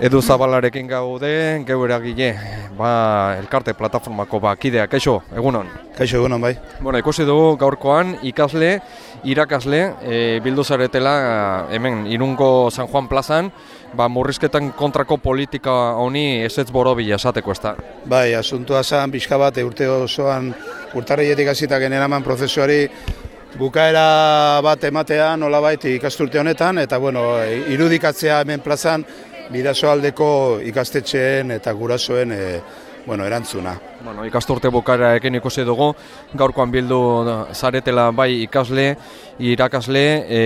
Edu Zabalarekin gaude, geu eragile, ba, elkarte plataformako ba, kidea, kaixo, egunon? Kaixo egunon bai. Bueno, ikusi dugu gaurkoan ikasle, irakasle, e, bildu zaretela hemen irungo San Juan plazan, ba, murrizketan kontrako politika honi esetz borobila esateko ez da. Bai, asuntua zan, pixka bat, urte osoan, urtarrietik hasita generaman prozesuari, bukaera bat ematea nolabait ikasturte honetan, eta bueno, irudikatzea hemen plazan, bidasoaldeko ikastetxeen eta gurasoen e, bueno, erantzuna. Bueno, ikasturte bukara ekin ikusi dugu, gaurkoan bildu zaretela bai ikasle, irakasle e,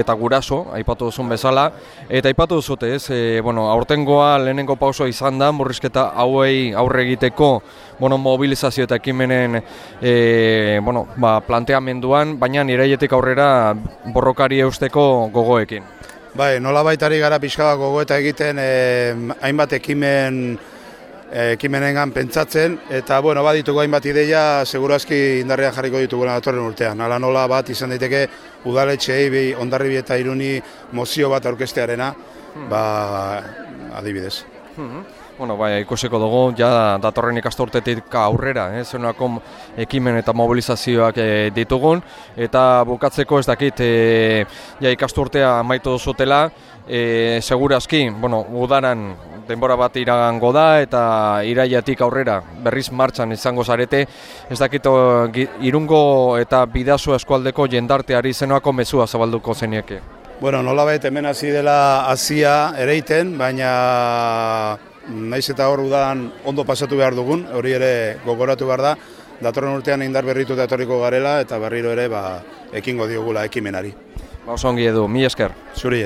eta guraso, aipatu duzun bezala. Eta aipatu duzute ez, e, bueno, aurtengoa lehenengo pauso izan da, murrizketa hauei aurre egiteko bueno, mobilizazio eta ekimenen e, bueno, ba, planteamenduan, baina nireietik aurrera borrokari eusteko gogoekin. Bai, nola baitari gara pixka gogo eta egiten eh, hainbat ekimen eh, ekimenengan pentsatzen eta bueno, badituko hainbat ideia segurazki indarrean jarriko ditugu datorren urtean. Hala nola bat izan daiteke udaletxeei bi ondarribi eta iruni mozio bat aurkestearena, ba adibidez. Hmm bueno, bai, ikusiko dugu, ja datorren ikasturtetik aurrera, eh, zenako ekimen eta mobilizazioak eh, ditugun, eta bukatzeko ez dakit, eh, ja ikasturtea amaitu duzutela, eh, segurazki, bueno, udaran denbora bat iragango da, eta iraiatik aurrera berriz martxan izango zarete, ez dakit irungo eta bidazo eskualdeko jendarteari zenoako mezua zabalduko zenieke. Bueno, nola hemen hasi dela hasia ereiten, baina naiz eta hor udan ondo pasatu behar dugun, hori ere gogoratu behar da, datorren urtean indar berritu eta etorriko garela eta berriro ere ba, ekingo diogula ekimenari. Ba, oso ongi edu, mi esker. Zuri